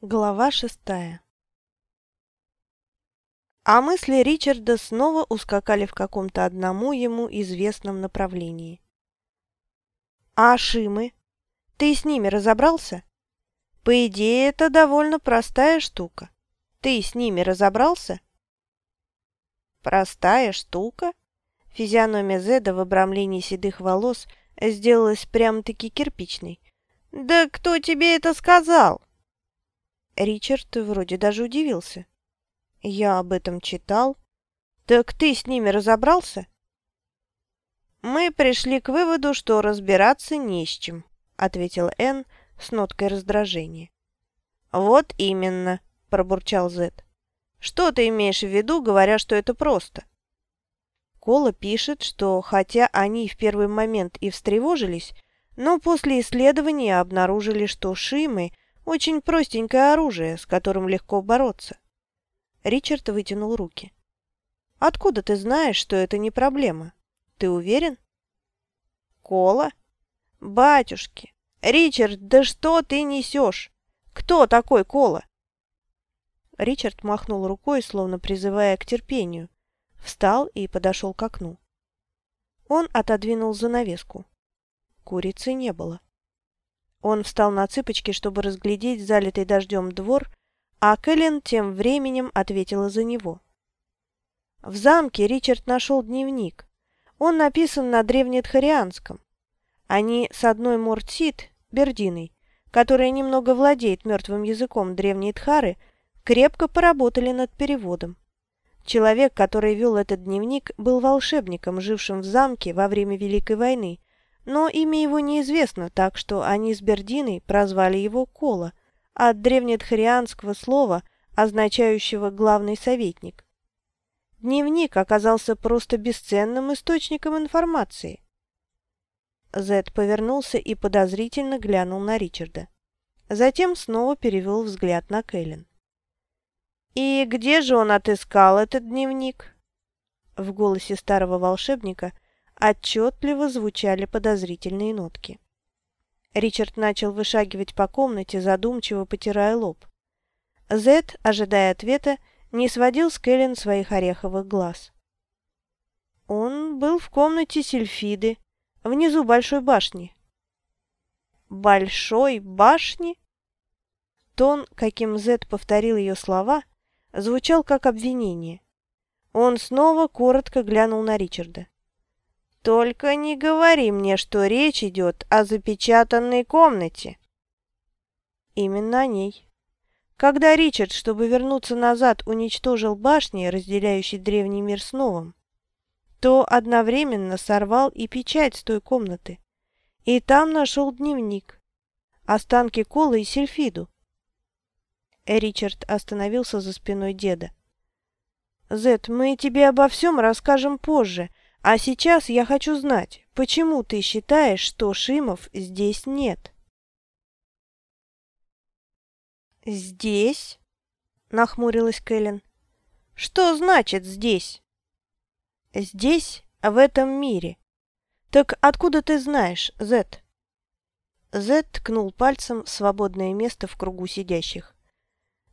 Глава шестая А мысли Ричарда снова ускакали в каком-то одному ему известном направлении. «А Шимы? Ты с ними разобрался? По идее, это довольно простая штука. Ты с ними разобрался?» «Простая штука?» Физиономия Зеда в обрамлении седых волос сделалась прямо-таки кирпичной. «Да кто тебе это сказал?» Ричард вроде даже удивился. «Я об этом читал. Так ты с ними разобрался?» «Мы пришли к выводу, что разбираться не с чем», — ответил Энн с ноткой раздражения. «Вот именно», — пробурчал Зет. «Что ты имеешь в виду, говоря, что это просто?» Кола пишет, что хотя они в первый момент и встревожились, но после исследования обнаружили, что Шимы — очень простенькое оружие, с которым легко бороться. Ричард вытянул руки. «Откуда ты знаешь, что это не проблема? Ты уверен?» «Кола? Батюшки! Ричард, да что ты несешь? Кто такой Кола?» Ричард махнул рукой, словно призывая к терпению, встал и подошел к окну. Он отодвинул занавеску. Курицы не было. Он встал на цыпочки, чтобы разглядеть залитый дождем двор, а Кэлен тем временем ответила за него. В замке Ричард нашел дневник. Он написан на древнетхарианском. Они с одной Мортсит, Бердиной, которая немного владеет мертвым языком древней Тхары, крепко поработали над переводом. Человек, который вел этот дневник, был волшебником, жившим в замке во время Великой войны, но имя его неизвестно, так что они с Бердиной прозвали его Кола, от древнетхарианского слова, означающего «главный советник». Дневник оказался просто бесценным источником информации. Зед повернулся и подозрительно глянул на Ричарда. Затем снова перевел взгляд на Кэлен. «И где же он отыскал этот дневник?» В голосе старого волшебника – отчетливо звучали подозрительные нотки. Ричард начал вышагивать по комнате, задумчиво потирая лоб. Зед, ожидая ответа, не сводил с Кэлен своих ореховых глаз. Он был в комнате Сильфиды, внизу большой башни. «Большой башни?» Тон, каким Зед повторил ее слова, звучал как обвинение. Он снова коротко глянул на Ричарда. Только не говори мне, что речь идет о запечатанной комнате. Именно о ней. Когда Ричард, чтобы вернуться назад, уничтожил башни, разделяющие древний мир с новым, то одновременно сорвал и печать с той комнаты. И там нашел дневник. Останки Колы и Сельфиду. Ричард остановился за спиной деда. «Зет, мы тебе обо всем расскажем позже, а сейчас я хочу знать, почему ты считаешь, что Шимов здесь нет?» «Здесь?» — нахмурилась Кэлен. «Что значит «здесь»?» «Здесь, в этом мире. Так откуда ты знаешь, Зет?» Зет ткнул пальцем в свободное место в кругу сидящих.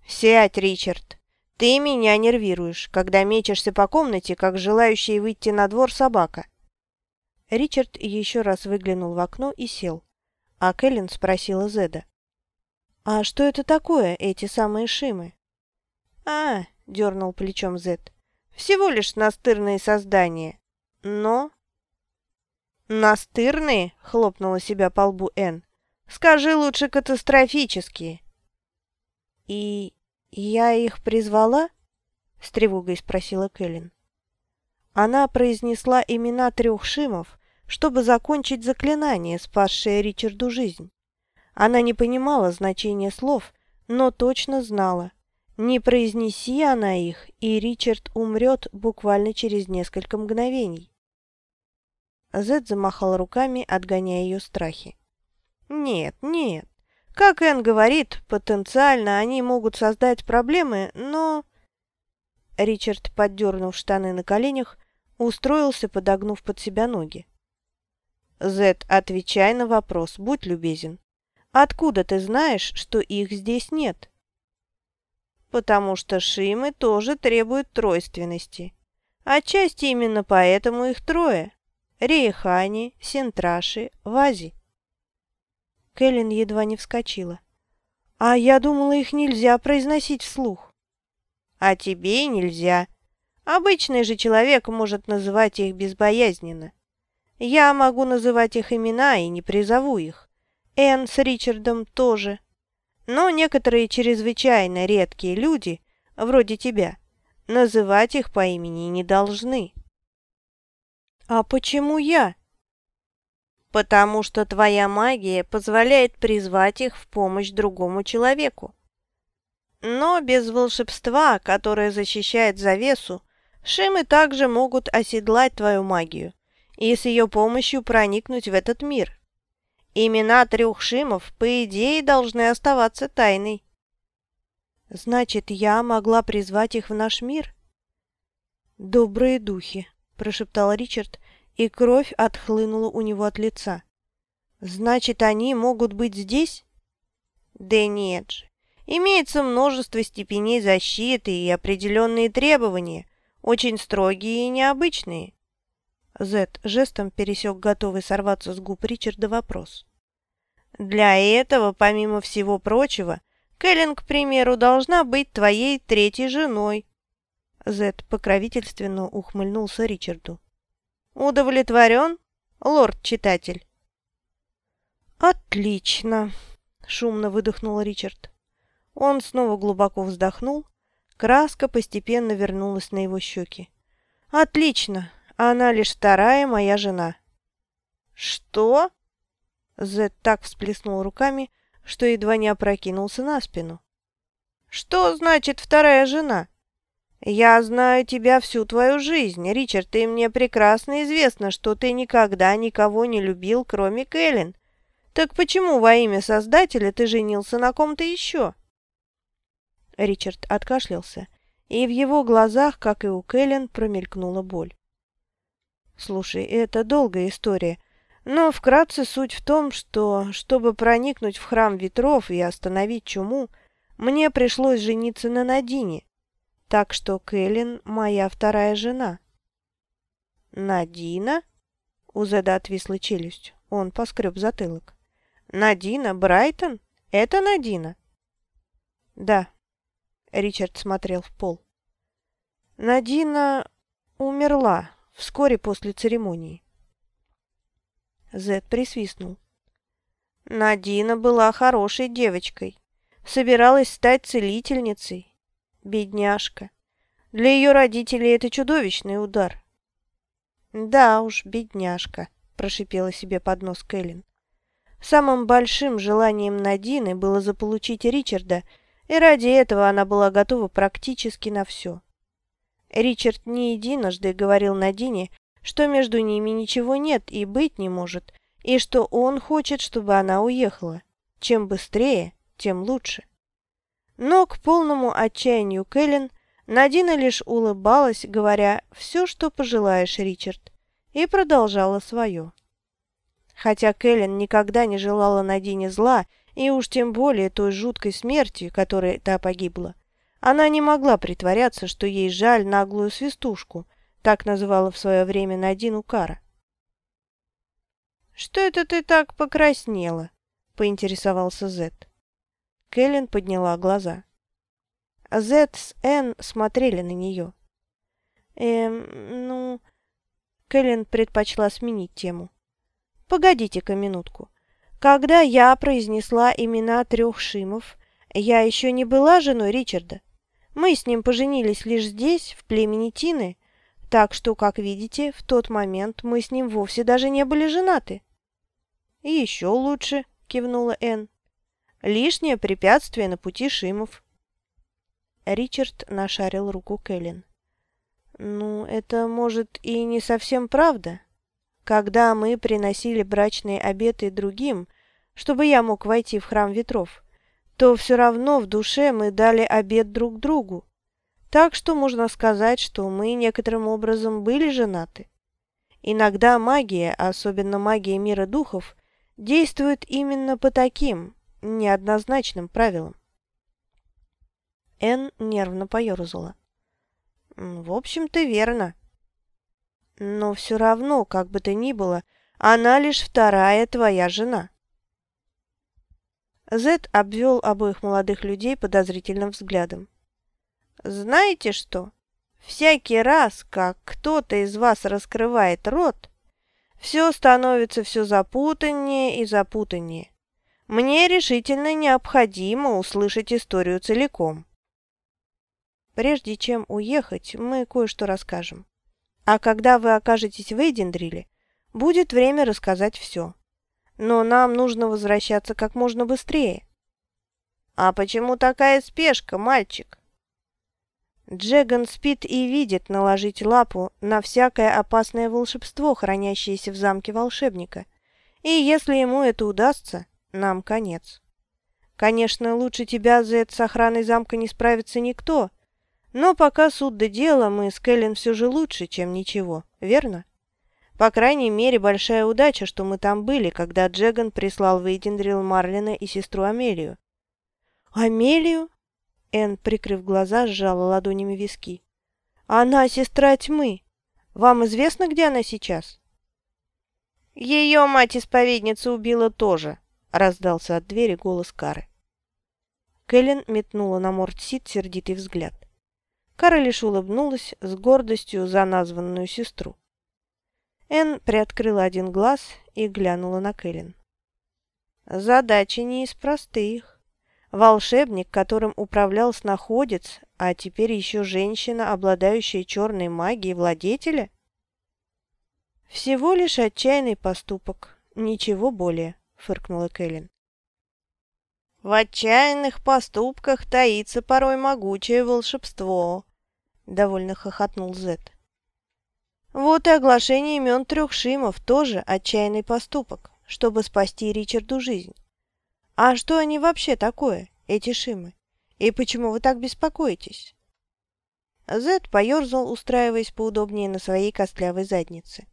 «Сядь, Ричард. Ты меня нервируешь, когда мечешься по комнате, как желающий выйти на двор собака. Ричард еще раз выглянул в окно и сел. А Кэлен спросила Зеда. «А что это такое, эти самые шимы?» «А, — дернул плечом Зед, — всего лишь настырные создания. Но...» «Настырные?» — хлопнула себя по лбу Энн. «Скажи лучше катастрофические». «И «Я их призвала?» — с тревогой спросила Кэлен. Она произнесла имена трех шимов, чтобы закончить заклинание, спасшее Ричарду жизнь. Она не понимала значения слов, но точно знала. Не произнеси она их, и Ричард умрет буквально через несколько мгновений. Зед замахал руками, отгоняя ее страхи. «Нет, нет, как Энн говорит, потенциально они могут создать проблемы, но... Ричард, поддернув штаны на коленях, устроился, подогнув под себя ноги. «Зет, отвечай на вопрос, будь любезен. Откуда ты знаешь, что их здесь нет? потому что Шимы тоже требуют тройственности. Отчасти именно поэтому их трое – Риехани, Синтраши, Вази. Кэлен едва не вскочила. «А я думала, их нельзя произносить вслух». «А тебе нельзя. Обычный же человек может называть их безбоязненно. Я могу называть их имена и не призову их. Энн с Ричардом тоже. Но некоторые чрезвычайно редкие люди, вроде тебя, называть их по имени не должны». «А почему я?» Потому что твоя магия позволяет призвать их в помощь другому человеку. Но без волшебства, которое защищает завесу, Шимы также могут оседлать твою магию и с ее помощью проникнуть в этот мир. Имена трех Шимов, по идее, должны оставаться тайной. Значит, я могла призвать их в наш мир? «Добрые духи», – прошептал Ричард, и кровь отхлынула у него от лица. «Значит, они могут быть здесь?» «Да нет же. Имеется множество степеней защиты и определенные требования, очень строгие и необычные». Зет жестом пересек готовый сорваться с губ Ричарда вопрос. «Для этого, помимо всего прочего, Кэлен, к примеру, должна быть твоей третьей женой». Зет покровительственно ухмыльнулся Ричарду. Удовлетворен, лорд-читатель?» «Отлично!» — шумно выдохнул Ричард. Он снова глубоко вздохнул. Краска постепенно вернулась на его щеки. «Отлично! Она лишь вторая моя жена». «Что?» Зет так всплеснул руками, что едва не опрокинулся на спину. «Что значит вторая жена?» «Я знаю тебя всю твою жизнь, Ричард, и мне прекрасно известно, что ты никогда никого не любил, кроме Кэлен. Так почему во имя Создателя ты женился на ком-то еще?» Ричард откашлялся, и в его глазах, как и у Кэлен, промелькнула боль. «Слушай, это долгая история, но вкратце суть в том, что, чтобы проникнуть в храм ветров и остановить чуму, мне пришлось жениться на Надине, так что Кэлен моя вторая жена». «Надина?» У Зеда отвисла челюсть. Он поскреб затылок. «Надина Брайтон? Это Надина?» «Да». Ричард смотрел в пол. «Надина умерла вскоре после церемонии». Зед присвистнул. Надина была хорошей девочкой. Собиралась стать целительницей. Бедняжка. Для ее родителей это чудовищный удар. «Да уж, бедняжка», – прошипела себе под нос Кэлен. Самым большим желанием Надины было заполучить Ричарда, и ради этого она была готова практически на все. Ричард не единожды говорил Надине, что между ними ничего нет и быть не может, и что он хочет, чтобы она уехала. Чем быстрее, тем лучше. Но к полному отчаянию Кэлен Надина лишь улыбалась, говоря «все, что пожелаешь, Ричард», и продолжала свое. Хотя Кэлен никогда не желала Надине зла, и уж тем более той жуткой смерти, которой та погибла, она не могла притворяться, что ей жаль наглую свистушку, так называла в свое время Надину Кара. «Что это ты так покраснела?» – поинтересовался Зет. Кэлен подняла глаза. Зет с Энн смотрели на нее. «Эм, ну...» Кэлен предпочла сменить тему. «Погодите-ка минутку. Когда я произнесла имена трех Шимов, я еще не была женой Ричарда. Мы с ним поженились лишь здесь, в племени Тины, так что, как видите, в тот момент мы с ним вовсе даже не были женаты». «И еще лучше», — кивнула Энн. Лишнее препятствие на пути Шимов. Ричард нашарил руку Кэлен. «Ну, это, может, и не совсем правда. Когда мы приносили брачные обеты другим, чтобы я мог войти в храм ветров, то все равно в душе мы дали обет друг другу. Так что можно сказать, что мы некоторым образом были женаты. Иногда магия, особенно магия мира духов, действует именно по таким, неоднозначным правилам. Энн нервно поерзала. «В общем-то, верно. Но все равно, как бы то ни было, она лишь вторая твоя жена». Зет обвел обоих молодых людей подозрительным взглядом. «Знаете что? Всякий раз, как кто-то из вас раскрывает рот, все становится все запутаннее и запутаннее. Мне решительно необходимо услышать историю целиком. Прежде чем уехать, мы кое-что расскажем. А когда вы окажетесь в Эйдендриле, будет время рассказать все. Но нам нужно возвращаться как можно быстрее. А почему такая спешка, мальчик? Джеган спит и видит наложить лапу на всякое опасное волшебство, хранящееся в замке волшебника. И если ему это удастся, нам конец. Конечно, лучше тебя, Зет, с охраной замка не справится никто, но пока суд до дела, мы с Кэлен все же лучше, чем ничего, верно? По крайней мере, большая удача, что мы там были, когда Джеган прислал в Эйдендрил Марлина и сестру Амелию. «Амелию?» Энн, прикрыв глаза, сжала ладонями виски. «Она сестра тьмы. Вам известно, где она сейчас?» «Ее мать-исповедница убила тоже», — раздался от двери голос Кары. Кэлен метнула на Мортсит сердитый взгляд. Кара лишь улыбнулась с гордостью за названную сестру. Энн приоткрыла один глаз и глянула на Кэлен. «Задача не из простых. Волшебник, которым управлял снаходец, а теперь еще женщина, обладающая черной магией владетеля? Всего лишь отчаянный поступок, ничего более, фыркнула Кэлен. В отчаянных поступках таится порой могучее волшебство, довольно хохотнул Зет. Вот и оглашение имен трех Шимов тоже отчаянный поступок, чтобы спасти Ричарду жизнь. А что они вообще такое, эти шимы? И почему вы так беспокоитесь?» Зед поерзал, устраиваясь поудобнее на своей костлявой заднице.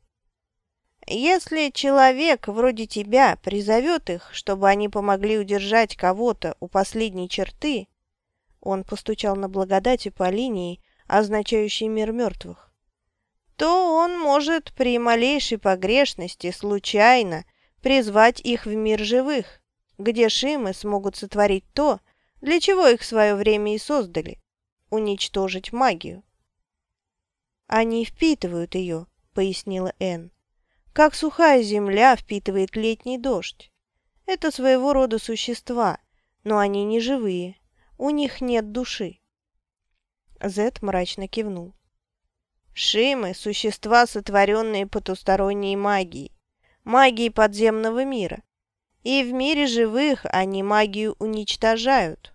«Если человек вроде тебя призовет их, чтобы они помогли удержать кого-то у последней черты...» Он постучал на благодати по линии, означающей мир мертвых. «То он может при малейшей погрешности случайно призвать их в мир живых где шимы смогут сотворить то, для чего их в свое время и создали – уничтожить магию. «Они впитывают ее», – пояснила Энн, – «как сухая земля впитывает летний дождь. Это своего рода существа, но они не живые, у них нет души». Зет мрачно кивнул. «Шимы – существа, сотворенные потусторонней магией, магией подземного мира. И в мире живых они магию уничтожают.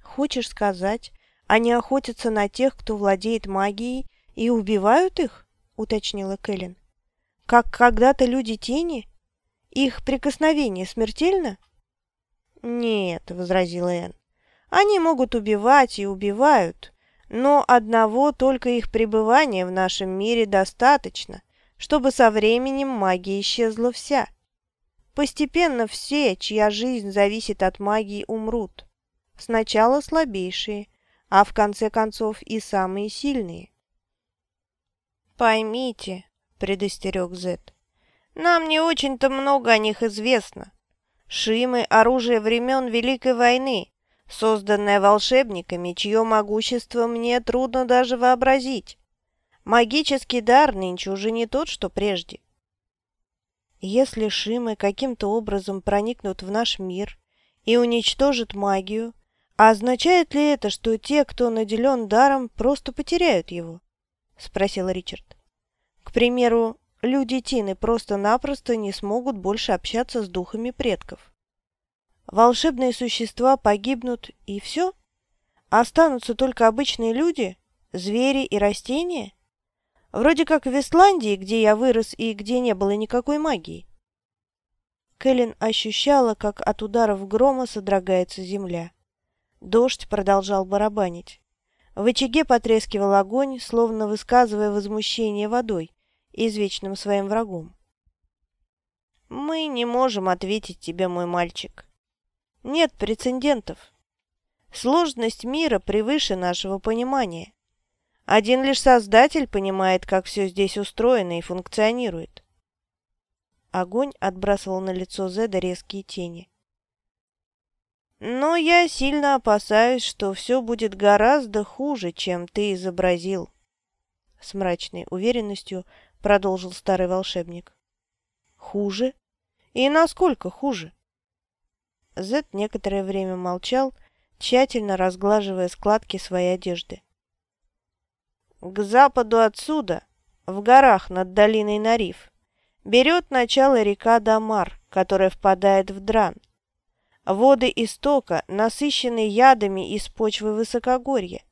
Хочешь сказать, они охотятся на тех, кто владеет магией, и убивают их? Уточнила Кэлен. Как когда-то люди тени? Их прикосновение смертельно? Нет, возразила Энн. Они могут убивать и убивают, но одного только их пребывания в нашем мире достаточно, чтобы со временем магия исчезла вся. Постепенно все, чья жизнь зависит от магии, умрут. Сначала слабейшие, а в конце концов и самые сильные. «Поймите», — предостерег Зет, — «нам не очень-то много о них известно. Шимы — оружие времен Великой войны, созданное волшебниками, чье могущество мне трудно даже вообразить. Магический дар нынче уже не тот, что прежде. Если Шимы каким-то образом проникнут в наш мир и уничтожат магию, а означает ли это, что те, кто наделен даром, просто потеряют его? — спросил Ричард. К примеру, люди Тины просто-напросто не смогут больше общаться с духами предков. Волшебные существа погибнут, и все? Останутся только обычные люди, звери и растения? Вроде как в Исландии, где я вырос и где не было никакой магии. Кэлен ощущала, как от ударов грома содрогается земля. Дождь продолжал барабанить. В очаге потрескивал огонь, словно высказывая возмущение водой, извечным своим врагом. «Мы не можем ответить тебе, мой мальчик. Нет прецедентов. Сложность мира превыше нашего понимания. Один лишь Создатель понимает, как все здесь устроено и функционирует. Огонь отбрасывал на лицо Зеда резкие тени. Но я сильно опасаюсь, что все будет гораздо хуже, чем ты изобразил. С мрачной уверенностью продолжил старый волшебник. Хуже? И насколько хуже? Зед некоторое время молчал, тщательно разглаживая складки своей одежды. К западу отсюда, в горах над долиной Нариф, берет начало река Дамар, которая впадает в Дран. Воды истока насыщены ядами из почвы высокогорья.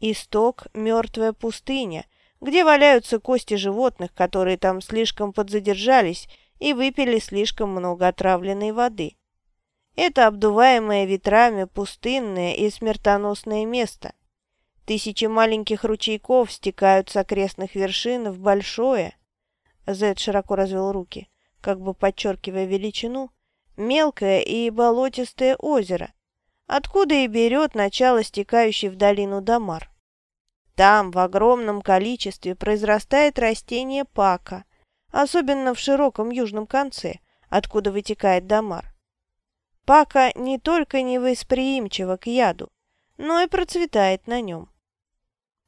Исток – мертвая пустыня, где валяются кости животных, которые там слишком подзадержались и выпили слишком много отравленной воды. Это обдуваемое ветрами пустынное и смертоносное место – Тысячи маленьких ручейков стекают с окрестных вершин в большое. Зед широко развел руки, как бы подчеркивая величину, мелкое и болотистое озеро, откуда и берет начало стекающий в долину Дамар. Там в огромном количестве произрастает растение пака, особенно в широком южном конце, откуда вытекает Дамар. Пака не только невосприимчива к яду, но и процветает на нем.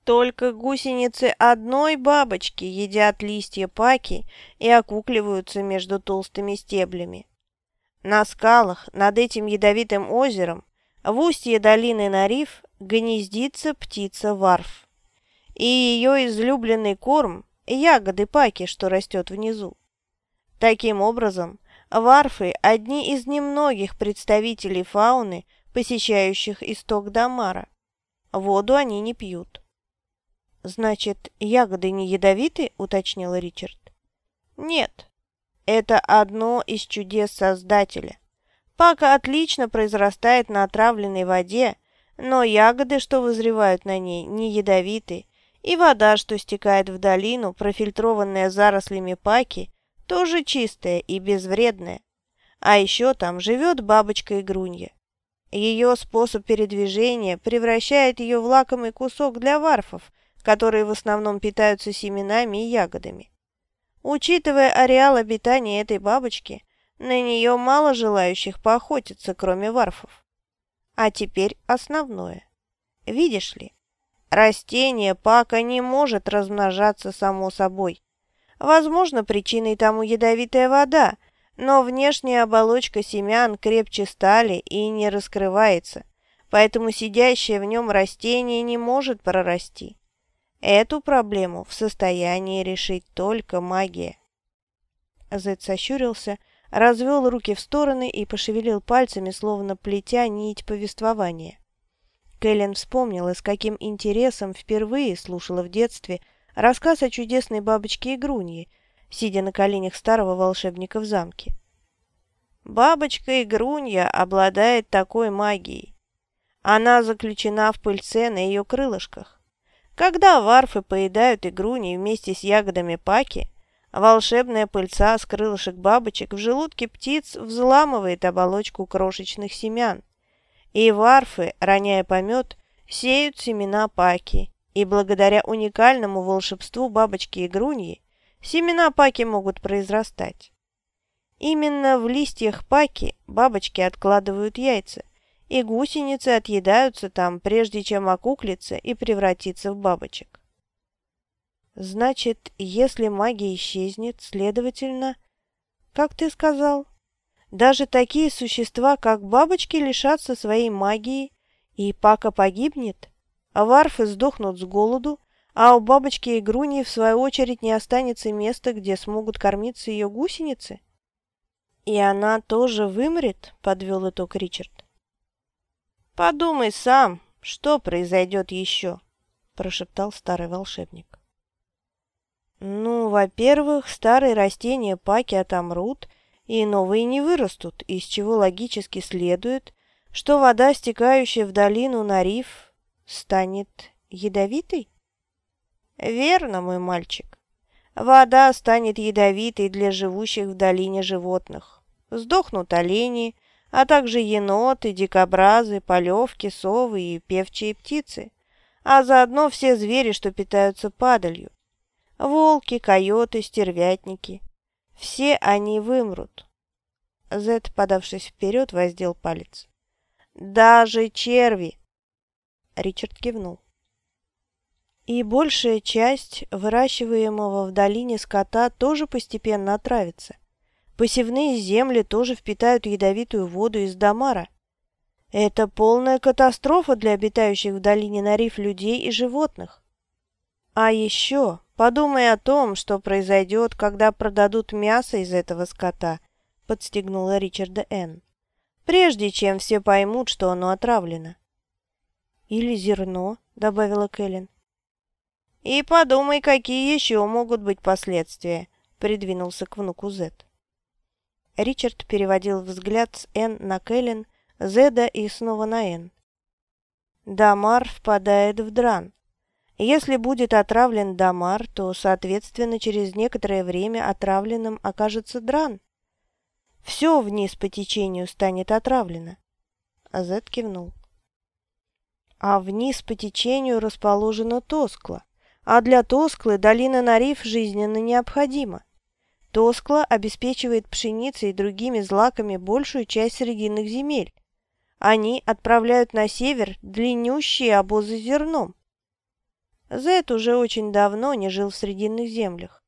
Только гусеницы одной бабочки едят листья паки и окукливаются между толстыми стеблями. На скалах над этим ядовитым озером в устье долины Нариф гнездится птица варф. И ее излюбленный корм – ягоды паки, что растет внизу. Таким образом, варфы – одни из немногих представителей фауны, посещающих исток Дамара. Воду они не пьют. «Значит, ягоды не ядовиты?» – уточнил Ричард. «Нет, это одно из чудес Создателя. Пака отлично произрастает на отравленной воде, но ягоды, что вызревают на ней, не ядовиты, и вода, что стекает в долину, профильтрованная зарослями паки, тоже чистая и безвредная. А еще там живет бабочка-игрунья. Ее способ передвижения превращает ее в лакомый кусок для варфов, которые в основном питаются семенами и ягодами. Учитывая ареал обитания этой бабочки, на нее мало желающих поохотиться, кроме варфов. А теперь основное. Видишь ли, растение пака не может размножаться само собой. Возможно, причиной тому ядовитая вода, но внешняя оболочка семян крепче стали и не раскрывается, поэтому сидящее в нем растение не может прорасти. Эту проблему в состоянии решить только магия. Зед сощурился, развел руки в стороны и пошевелил пальцами, словно плетя нить повествования. Кэлен вспомнила, с каким интересом впервые слушала в детстве рассказ о чудесной бабочке Игруньи, сидя на коленях старого волшебника в замке. Бабочка Игрунья обладает такой магией. Она заключена в пыльце на ее крылышках. Когда варфы поедают игруни вместе с ягодами паки, волшебная пыльца с крылышек бабочек в желудке птиц взламывает оболочку крошечных семян. И варфы, роняя помет, сеют семена паки, и благодаря уникальному волшебству бабочки-игруньи семена паки могут произрастать. Именно в листьях паки бабочки откладывают яйца – и гусеницы отъедаются там, прежде чем окуклиться и превратиться в бабочек. Значит, если магия исчезнет, следовательно, как ты сказал, даже такие существа, как бабочки, лишатся своей магии, и Пака погибнет, а варфы сдохнут с голоду, а у бабочки и груни, в свою очередь, не останется места, где смогут кормиться ее гусеницы? И она тоже вымрет, подвел итог Ричард. «Подумай сам, что произойдет еще?» – прошептал старый волшебник. «Ну, во-первых, старые растения паки отомрут, и новые не вырастут, из чего логически следует, что вода, стекающая в долину на риф, станет ядовитой?» «Верно, мой мальчик. Вода станет ядовитой для живущих в долине животных. Сдохнут олени, а также еноты, дикобразы, полевки, совы и певчие птицы, а заодно все звери, что питаются падалью. Волки, койоты, стервятники. Все они вымрут. Зет, подавшись вперед, воздел палец. «Даже черви!» Ричард кивнул. И большая часть выращиваемого в долине скота тоже постепенно отравится. Посевные земли тоже впитают ядовитую воду из Дамара. Это полная катастрофа для обитающих в долине Нариф людей и животных. А еще подумай о том, что произойдет, когда продадут мясо из этого скота, подстегнула Ричарда Н. Прежде чем все поймут, что оно отравлено. Или зерно, добавила Кэлен. И подумай, какие еще могут быть последствия, придвинулся к внуку Зет. Ричард переводил взгляд с Н на Кэлен, Зеда и снова на Н. Дамар впадает в дран. Если будет отравлен Дамар, то, соответственно, через некоторое время отравленным окажется дран. Все вниз по течению станет отравлено. А Зед кивнул. А вниз по течению расположена Тоскла, а для Тосклы долина Нариф жизненно необходима. Тоскла обеспечивает пшеницей и другими злаками большую часть срединных земель. Они отправляют на север длиннющие обозы зерном. Зет уже очень давно не жил в срединных землях.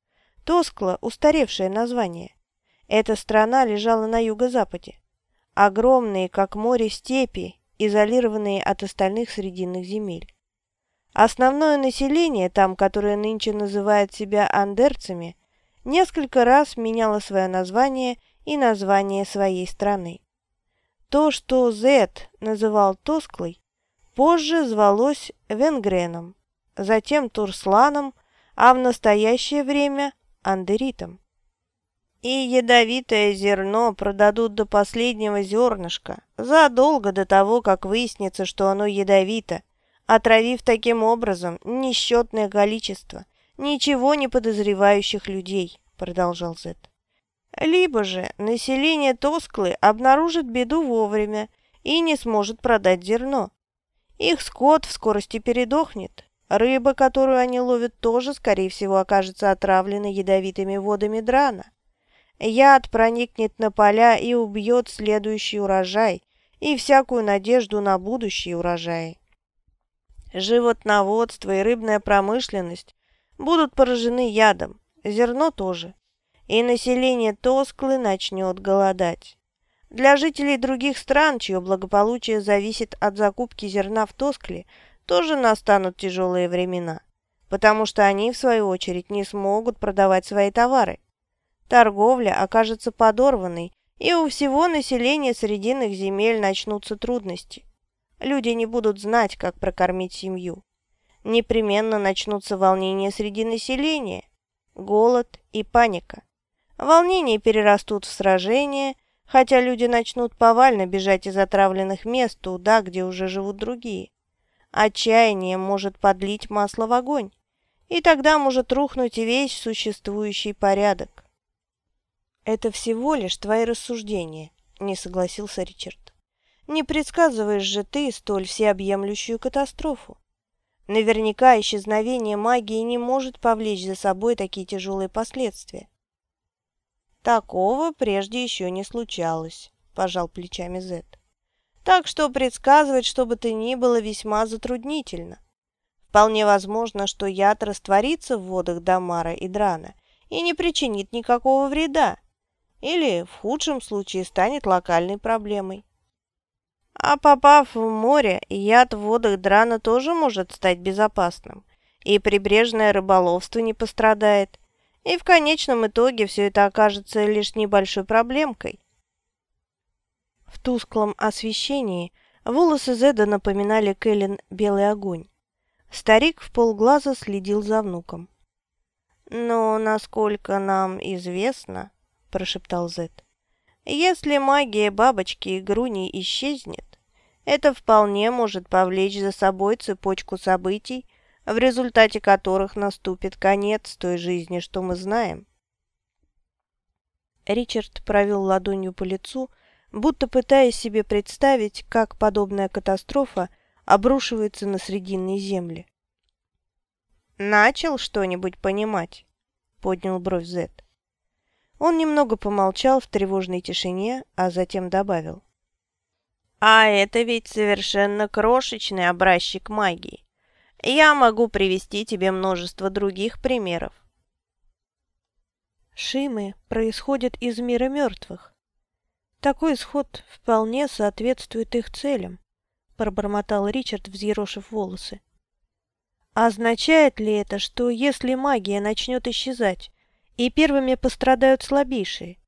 Тоскла – устаревшее название. Эта страна лежала на юго-западе. Огромные, как море, степи, изолированные от остальных срединных земель. Основное население там, которое нынче называет себя андерцами, несколько раз меняла свое название и название своей страны. То, что Зет называл Тосклой, позже звалось Венгреном, затем Турсланом, а в настоящее время – Андеритом. И ядовитое зерно продадут до последнего зернышка, задолго до того, как выяснится, что оно ядовито, отравив таким образом несчетное количество – ничего не подозревающих людей», — продолжал Зет. «Либо же население Тосклы обнаружит беду вовремя и не сможет продать зерно. Их скот в скорости передохнет. Рыба, которую они ловят, тоже, скорее всего, окажется отравлена ядовитыми водами драна. Яд проникнет на поля и убьет следующий урожай и всякую надежду на будущие урожаи. Животноводство и рыбная промышленность будут поражены ядом, зерно тоже, и население Тосклы начнет голодать. Для жителей других стран, чье благополучие зависит от закупки зерна в Тоскле, тоже настанут тяжелые времена, потому что они, в свою очередь, не смогут продавать свои товары. Торговля окажется подорванной, и у всего населения срединных земель начнутся трудности. Люди не будут знать, как прокормить семью непременно начнутся волнения среди населения, голод и паника. Волнения перерастут в сражения, хотя люди начнут повально бежать из отравленных мест туда, где уже живут другие. Отчаяние может подлить масло в огонь, и тогда может рухнуть и весь существующий порядок. «Это всего лишь твои рассуждения», — не согласился Ричард. «Не предсказываешь же ты столь всеобъемлющую катастрофу. Наверняка исчезновение магии не может повлечь за собой такие тяжелые последствия. Такого прежде еще не случалось, пожал плечами Зет. Так что предсказывать, что бы то ни было, весьма затруднительно. Вполне возможно, что яд растворится в водах Дамара и Драна и не причинит никакого вреда, или, в худшем случае, станет локальной проблемой. А попав в море, яд в водах Драна тоже может стать безопасным, и прибрежное рыболовство не пострадает, и в конечном итоге все это окажется лишь небольшой проблемкой. В тусклом освещении волосы Зеда напоминали Кэлен белый огонь. Старик в полглаза следил за внуком. «Но, насколько нам известно, — прошептал Зед, — если магия бабочки и груни исчезнет, это вполне может повлечь за собой цепочку событий, в результате которых наступит конец той жизни, что мы знаем. Ричард провел ладонью по лицу, будто пытаясь себе представить, как подобная катастрофа обрушивается на Срединные земли. «Начал что-нибудь понимать?» — поднял бровь Зет. Он немного помолчал в тревожной тишине, а затем добавил. «А это ведь совершенно крошечный образчик магии. Я могу привести тебе множество других примеров. Шимы происходят из мира мертвых. Такой исход вполне соответствует их целям, пробормотал Ричард, взъерошив волосы. Означает ли это, что если магия начнет исчезать, и первыми пострадают слабейшие,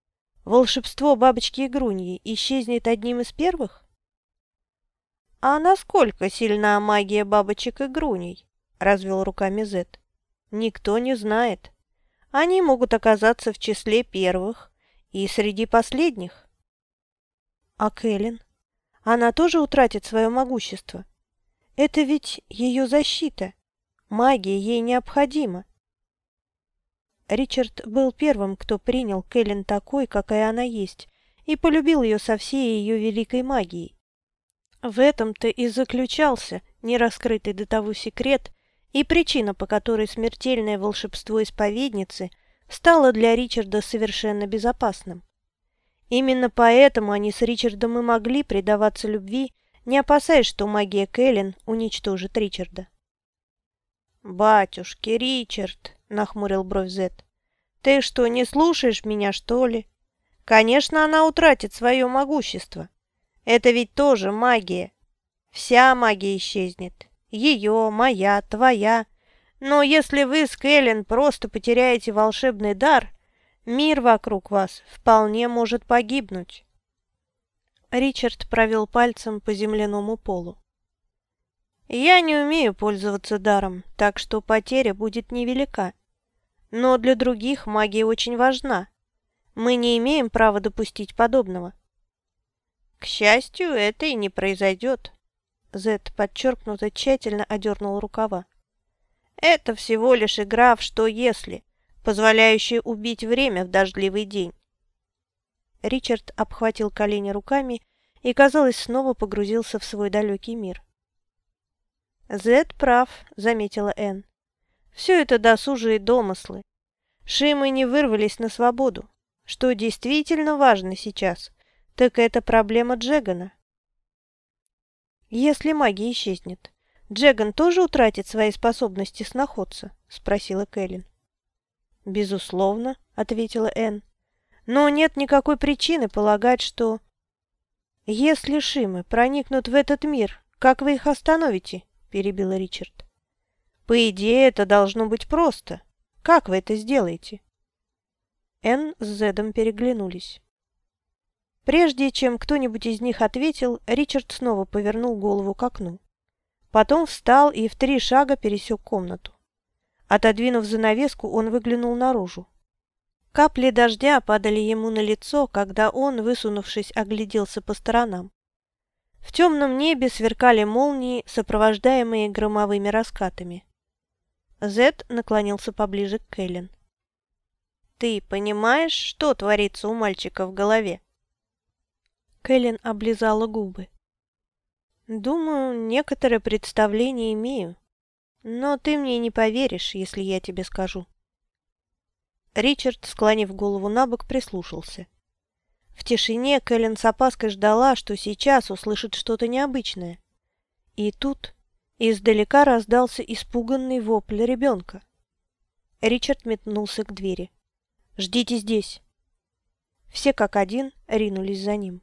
волшебство бабочки и груньи исчезнет одним из первых? «А насколько сильна магия бабочек и груней?» – развел руками Зет. «Никто не знает. Они могут оказаться в числе первых и среди последних». «А Кэлен? Она тоже утратит свое могущество? Это ведь ее защита. Магия ей необходима». Ричард был первым, кто принял Кэлен такой, какая она есть, и полюбил ее со всей ее великой магией. В этом-то и заключался нераскрытый до того секрет и причина, по которой смертельное волшебство исповедницы стало для Ричарда совершенно безопасным. Именно поэтому они с Ричардом и могли предаваться любви, не опасаясь, что магия Кэлен уничтожит Ричарда. «Батюшки, Ричард!» — нахмурил бровь Зет. «Ты что, не слушаешь меня, что ли? Конечно, она утратит свое могущество. Это ведь тоже магия. Вся магия исчезнет. Ее, моя, твоя. Но если вы с Кэлен просто потеряете волшебный дар, мир вокруг вас вполне может погибнуть. Ричард провел пальцем по земляному полу. Я не умею пользоваться даром, так что потеря будет невелика. Но для других магия очень важна. Мы не имеем права допустить подобного. К счастью, это и не произойдет. Зет подчеркнуто тщательно одернул рукава. Это всего лишь игра в «что если», позволяющая убить время в дождливый день. Ричард обхватил колени руками и, казалось, снова погрузился в свой далекий мир. «Зет прав», — заметила Энн. «Все это досужие домыслы. Шимы не вырвались на свободу. Что действительно важно сейчас, так это проблема Джегана. Если магия исчезнет, Джеган тоже утратит свои способности сноходца? Спросила Кэлен. Безусловно, ответила Энн. Но нет никакой причины полагать, что... Если Шимы проникнут в этот мир, как вы их остановите? Перебила Ричард. По идее, это должно быть просто. Как вы это сделаете? Энн с Зедом переглянулись. Прежде чем кто-нибудь из них ответил, Ричард снова повернул голову к окну. Потом встал и в три шага пересек комнату. Отодвинув занавеску, он выглянул наружу. Капли дождя падали ему на лицо, когда он, высунувшись, огляделся по сторонам. В темном небе сверкали молнии, сопровождаемые громовыми раскатами. Зед наклонился поближе к Кэлен. «Ты понимаешь, что творится у мальчика в голове?» Кэлен облизала губы. «Думаю, некоторое представление имею. Но ты мне не поверишь, если я тебе скажу». Ричард, склонив голову на бок, прислушался. В тишине Кэлен с опаской ждала, что сейчас услышит что-то необычное. И тут издалека раздался испуганный вопль ребенка. Ричард метнулся к двери. «Ждите здесь!» Все как один ринулись за ним.